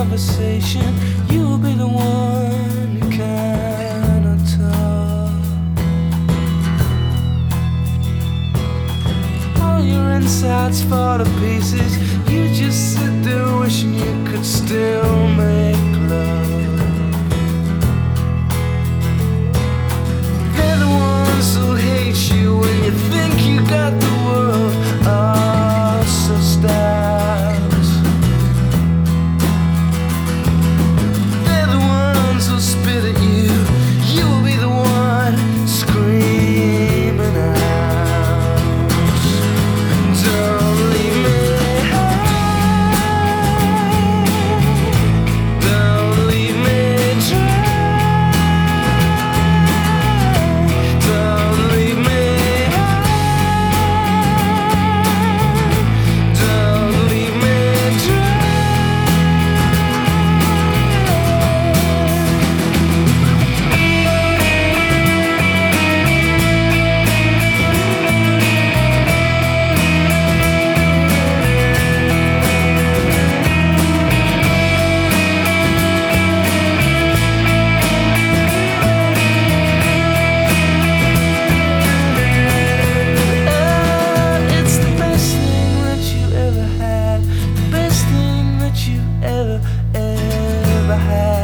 conversation. You'll be the one who cannot talk. All your insides fall to pieces. You just sit there wishing you could stay. never had.